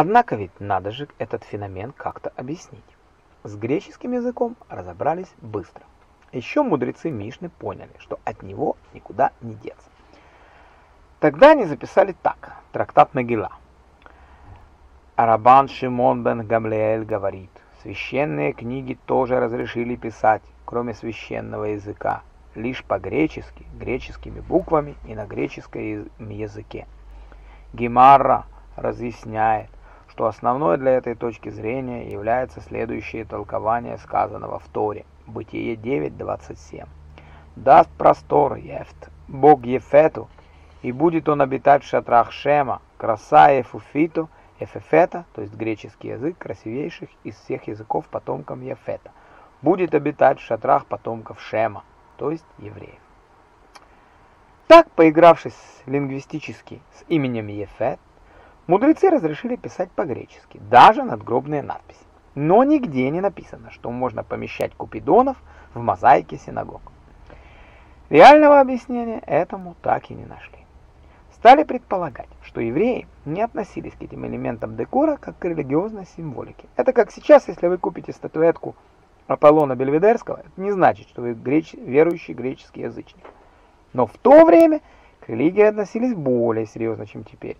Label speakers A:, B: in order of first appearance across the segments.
A: Однако ведь надо же этот феномен как-то объяснить. С греческим языком разобрались быстро. Еще мудрецы Мишны поняли, что от него никуда не деться. Тогда они записали так, трактат Мегила. Арабан Шимон бен Гамлиэль говорит, священные книги тоже разрешили писать, кроме священного языка, лишь по-гречески, греческими буквами и на греческом языке. Гемарра разъясняет, что основное для этой точки зрения является следующее толкование сказанного в Торе, Бытие 9.27. «Даст простор Ефт, Бог Ефету, и будет он обитать в шатрах Шема, краса Ефуфиту, Эфефета, то есть греческий язык, красивейших из всех языков потомкам Ефета, будет обитать в шатрах потомков Шема, то есть евреев. Так, поигравшись лингвистически с именем Ефет, мудрецы разрешили писать по-гречески, даже надгробные надписи. Но нигде не написано, что можно помещать купидонов в мозаике синагог. Реального объяснения этому так и не нашли. Стали предполагать, что евреи не относились к этим элементам декора как к религиозной символике. Это как сейчас, если вы купите статуэтку Аполлона Бельведерского, это не значит, что вы греч... верующий греческий язычник. Но в то время к религии относились более серьезно, чем теперь.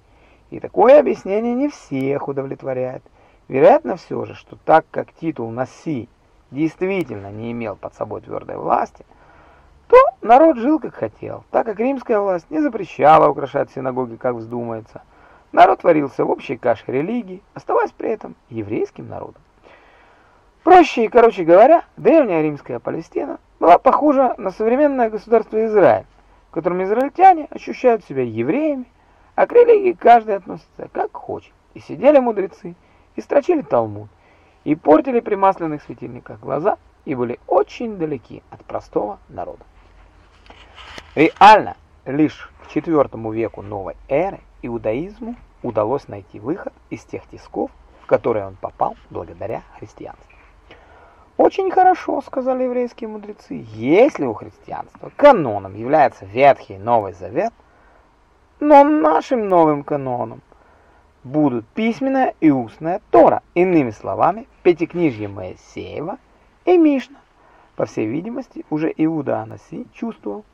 A: И такое объяснение не всех удовлетворяет. Вероятно все же, что так как титул Наси действительно не имел под собой твердой власти, то народ жил как хотел, так как римская власть не запрещала украшать синагоги, как вздумается. Народ творился в общей каше религии, оставаясь при этом еврейским народом. Проще и короче говоря, древняя римская Палестина была похожа на современное государство Израиль, в котором израильтяне ощущают себя евреями, а к религии каждый относится как хочет. И сидели мудрецы, и строчили Талмуд, и портили при масляных светильниках глаза, и были очень далеки от простого народа. Реально, лишь к IV веку новой эры иудаизму удалось найти выход из тех тисков, в которые он попал благодаря христианству. Очень хорошо, сказали еврейские мудрецы, если у христианства каноном является Ветхий Новый Завет, но нашим новым каноном будут письменная и устная Тора, иными словами, Пятикнижье Моисеева и Мишна. По всей видимости, уже Иуда Анаси чувствовал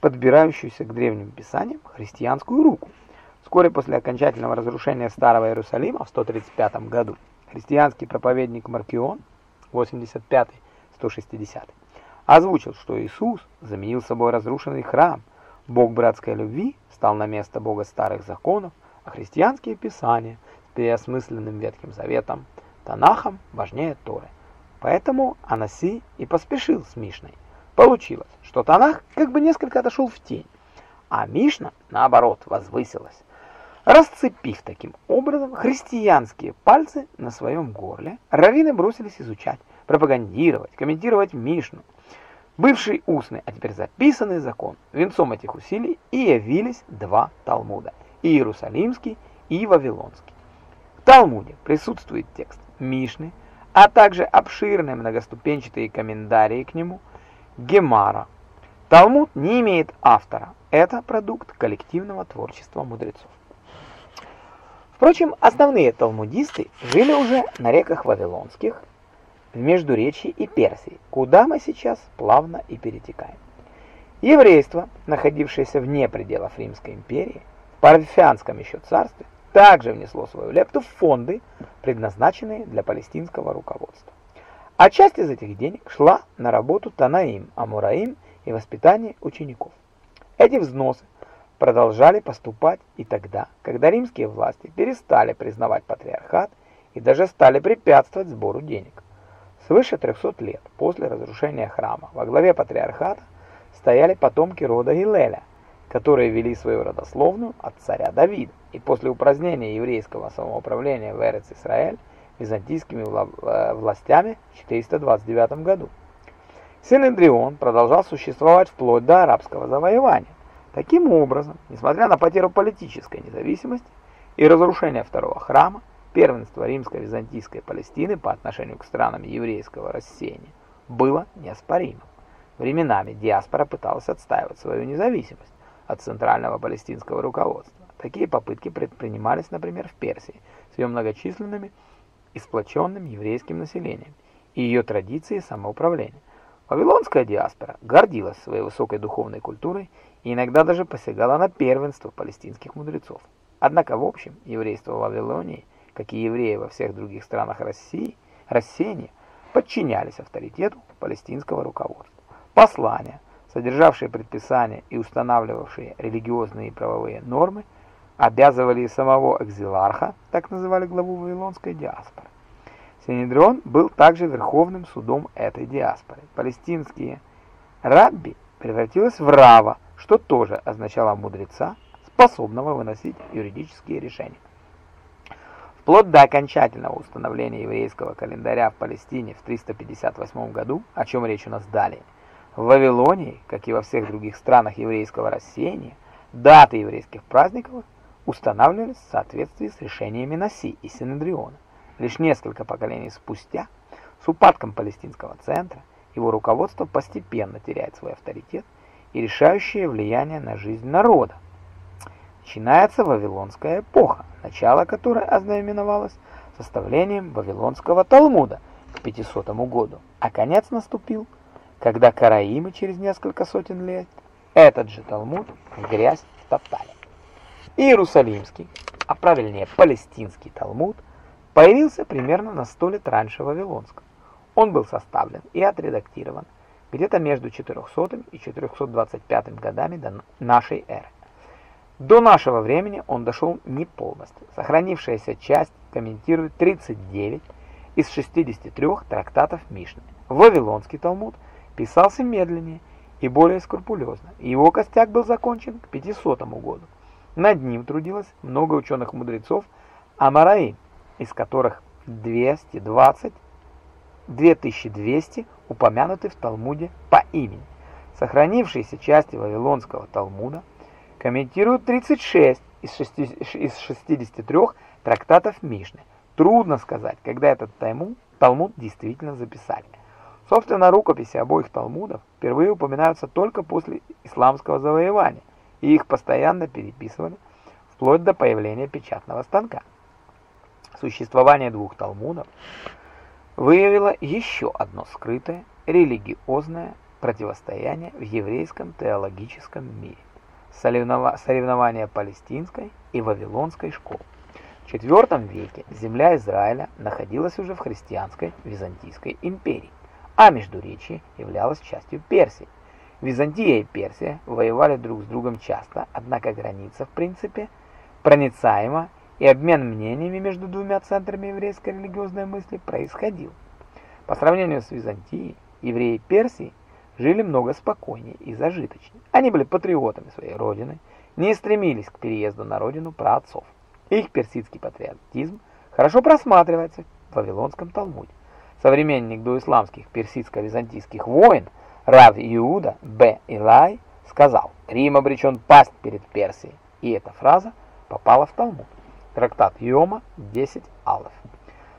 A: подбирающуюся к древним писаниям христианскую руку. Вскоре после окончательного разрушения Старого Иерусалима в 135 году христианский проповедник Маркион 85-160 озвучил, что Иисус заменил собой разрушенный храм, Бог братской любви стал на место Бога старых законов, а христианские писания с переосмысленным Ветхим Заветом, Танахом важнее Торы. Поэтому Анаси и поспешил с Мишной. Получилось, что Танах как бы несколько отошел в тень, а Мишна, наоборот, возвысилась. Расцепив таким образом христианские пальцы на своем горле, раввины бросились изучать, пропагандировать, комментировать Мишну. Бывший устный, а теперь записанный закон. Венцом этих усилий и явились два Талмуда – Иерусалимский и Вавилонский. В Талмуде присутствует текст Мишны, а также обширные многоступенчатые комментарии к нему Гемара. Талмуд не имеет автора, это продукт коллективного творчества мудрецов. Впрочем, основные талмудисты жили уже на реках Вавилонских, в Междуречии и Персии, куда мы сейчас плавно и перетекаем. Еврейство, находившееся вне пределов Римской империи, в Парфянском еще царстве, также внесло свою лепту в фонды, предназначенные для палестинского руководства. А часть из этих денег шла на работу Танаим, Амураим и воспитание учеников. Эти взносы продолжали поступать и тогда, когда римские власти перестали признавать патриархат и даже стали препятствовать сбору денег. Свыше 300 лет после разрушения храма во главе патриархата стояли потомки рода Гилеля, которые вели свою родословную от царя Давида, и после упразднения еврейского самоуправления в Эрец-Исраэль византийскими э, властями в 429 году. Сын Индрион продолжал существовать вплоть до арабского завоевания. Таким образом, несмотря на потерю политической независимости и разрушение второго храма, первенство римско-византийской Палестины по отношению к странам еврейского рассеяния было неоспоримым. Временами диаспора пыталась отстаивать свою независимость от центрального палестинского руководства. Такие попытки предпринимались, например, в Персии, с ее многочисленными и сплоченным еврейским населением и ее традицией самоуправления. Вавилонская диаспора гордилась своей высокой духовной культурой и иногда даже посягала на первенство палестинских мудрецов. Однако, в общем, еврейство в Вавилонии, как и евреи во всех других странах России, рассеяния, подчинялись авторитету палестинского руководства. Послания, содержавшие предписания и устанавливавшие религиозные и правовые нормы, обязывали самого экзиларха, так называли главу вавилонской диаспоры. Синедрион был также верховным судом этой диаспоры. Палестинские рабби превратилось в рава, что тоже означало мудреца, способного выносить юридические решения. Вплоть до окончательного установления еврейского календаря в Палестине в 358 году, о чем речь у нас далее, в Вавилонии, как и во всех других странах еврейского рассеяния, даты еврейских праздников устанавливались в соответствии с решениями Наси и Синедриона. Лишь несколько поколений спустя, с упадком палестинского центра, его руководство постепенно теряет свой авторитет и решающее влияние на жизнь народа. Начинается Вавилонская эпоха, начало которой ознаменовалось составлением Вавилонского Талмуда к 500 году, а конец наступил, когда караимы через несколько сотен лет этот же Талмуд в грязь втоптали. Иерусалимский, а правильнее палестинский Талмуд, появился примерно на сто лет раньше Вавилонского. Он был составлен и отредактирован где-то между 400 и 425 годами до нашей эры. До нашего времени он дошел не полностью. Сохранившаяся часть комментирует 39 из 63 трактатов Мишны. Вавилонский Талмуд писался медленнее и более скрупулезно. Его костяк был закончен к 500 году. Над ним трудилось много ученых-мудрецов Амараим, из которых 220, 2200 упомянуты в Талмуде по имени. Сохранившиеся части Вавилонского Талмуда – комментируют 36 из 63 трактатов Мишны. Трудно сказать, когда этот Талмуд, Талмуд действительно записали. Собственно, рукописи обоих Талмудов впервые упоминаются только после исламского завоевания, и их постоянно переписывали вплоть до появления печатного станка. Существование двух Талмудов выявило еще одно скрытое религиозное противостояние в еврейском теологическом мире соревнования палестинской и вавилонской школ. В IV веке земля Израиля находилась уже в христианской Византийской империи, а Междуречье являлось частью Персии. Византия и Персия воевали друг с другом часто, однако граница в принципе проницаема, и обмен мнениями между двумя центрами еврейской религиозной мысли происходил. По сравнению с Византией, евреи Персии – жили много спокойнее и зажиточнее. Они были патриотами своей родины, не стремились к переезду на родину праотцов. Их персидский патриотизм хорошо просматривается в Вавилонском Талмуде. Современник доисламских персидско-византийских войн Рав Иуда Б. Илай сказал «Рим обречен пасть перед Персией», и эта фраза попала в Талмуд. Трактат Йома 10 Алеф.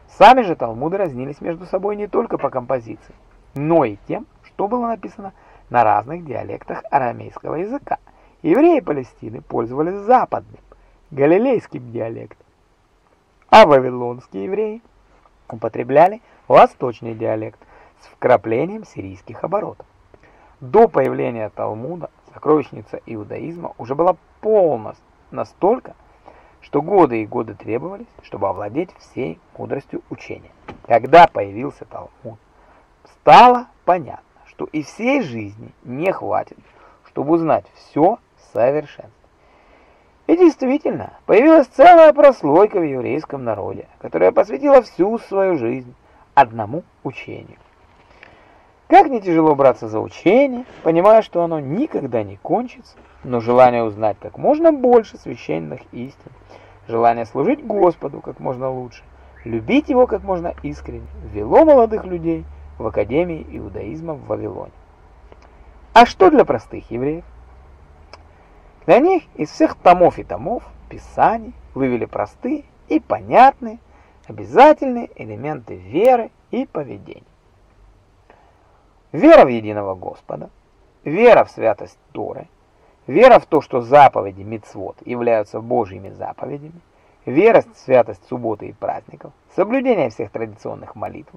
A: Сами же Талмуды разнились между собой не только по композиции, но и тем, что было написано на разных диалектах арамейского языка. Евреи Палестины пользовались западным, галилейским диалектом, а вавилонские евреи употребляли восточный диалект с вкраплением сирийских оборотов. До появления Талмуда сокровищница иудаизма уже была полностью настолько, что годы и годы требовались, чтобы овладеть всей мудростью учения. Когда появился Талмуд, стало понятно, что и всей жизни не хватит, чтобы узнать все в совершенстве. И действительно, появилась целая прослойка в еврейском народе, которая посвятила всю свою жизнь одному учению. Как не тяжело браться за учение, понимая, что оно никогда не кончится, но желание узнать как можно больше священных истин, желание служить Господу как можно лучше, любить Его как можно искренне, вело молодых людей – в Академии иудаизма в Вавилоне. А что для простых евреев? Для них из всех томов и томов Писаний вывели простые и понятные обязательные элементы веры и поведения. Вера в единого Господа, вера в святость Торы, Вера в то, что заповеди мицвот являются Божьими заповедями, вера в святость субботы и праздников, соблюдение всех традиционных молитв,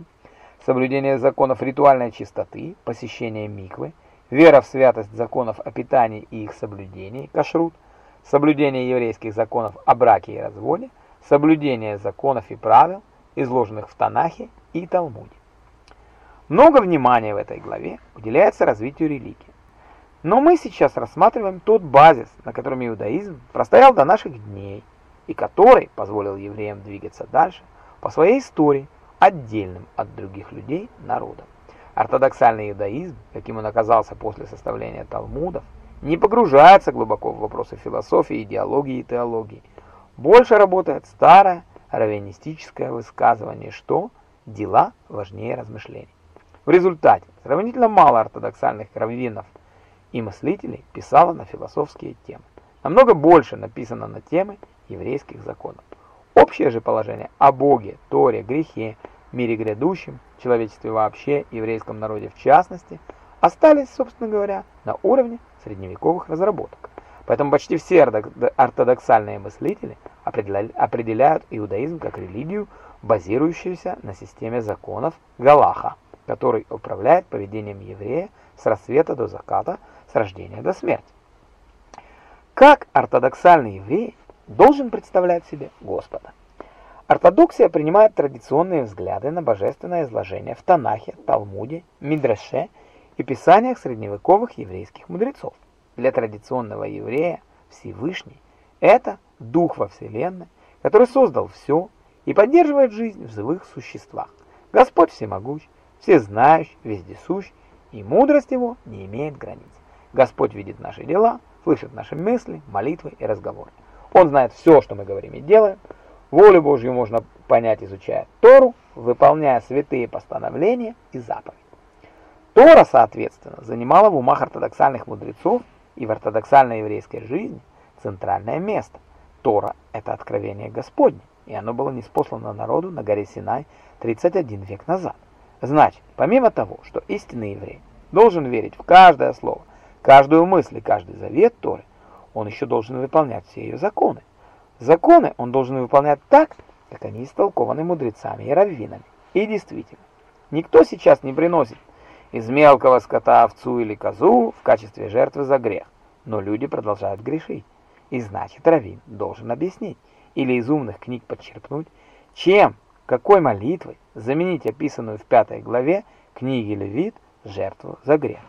A: соблюдение законов ритуальной чистоты, посещение миквы, вера в святость законов о питании и их соблюдении, кашрут, соблюдение еврейских законов о браке и разводе, соблюдение законов и правил, изложенных в Танахе и Талмуде. Много внимания в этой главе уделяется развитию религии. Но мы сейчас рассматриваем тот базис, на котором иудаизм простоял до наших дней, и который позволил евреям двигаться дальше по своей истории, отдельным от других людей народом. Ортодоксальный иудаизм, каким он оказался после составления Талмудов, не погружается глубоко в вопросы философии, идеологии и теологии. Больше работает старое раввинистическое высказывание, что дела важнее размышлений. В результате сравнительно мало ортодоксальных раввинов и мыслителей писало на философские темы. Намного больше написано на темы еврейских законов. Общее же положение о Боге, Торе, грехе, мире грядущем, человечестве вообще, еврейском народе в частности, остались, собственно говоря, на уровне средневековых разработок. Поэтому почти все ортодоксальные мыслители определяют иудаизм как религию, базирующуюся на системе законов Галаха, который управляет поведением еврея с рассвета до заката, с рождения до смерти. Как ортодоксальный еврей должен представлять себе Господа? Ортодоксия принимает традиционные взгляды на божественное изложение в Танахе, Талмуде, Мидраше и писаниях средневековых еврейских мудрецов. Для традиционного еврея Всевышний – это Дух во Вселенной, который создал все и поддерживает жизнь в живых существах. Господь всемогущ, всезнающий, вездесущ, и мудрость его не имеет границ. Господь видит наши дела, слышит наши мысли, молитвы и разговоры. Он знает все, что мы говорим и делаем. Волю Божью можно понять, изучая Тору, выполняя святые постановления и заповеди. Тора, соответственно, занимала в умах ортодоксальных мудрецов и в ортодоксальной еврейской жизни центральное место. Тора – это откровение Господне, и оно было неспослано народу на горе Синай 31 век назад. Значит, помимо того, что истинный еврей должен верить в каждое слово, каждую мысль и каждый завет Торы, он еще должен выполнять все ее законы. Законы он должен выполнять так, как они истолкованы мудрецами и раввинами. И действительно, никто сейчас не приносит из мелкого скота овцу или козу в качестве жертвы за грех. Но люди продолжают грешить. И значит, раввин должен объяснить или из умных книг подчерпнуть, чем, какой молитвой заменить описанную в пятой главе книги Левит жертву за грех.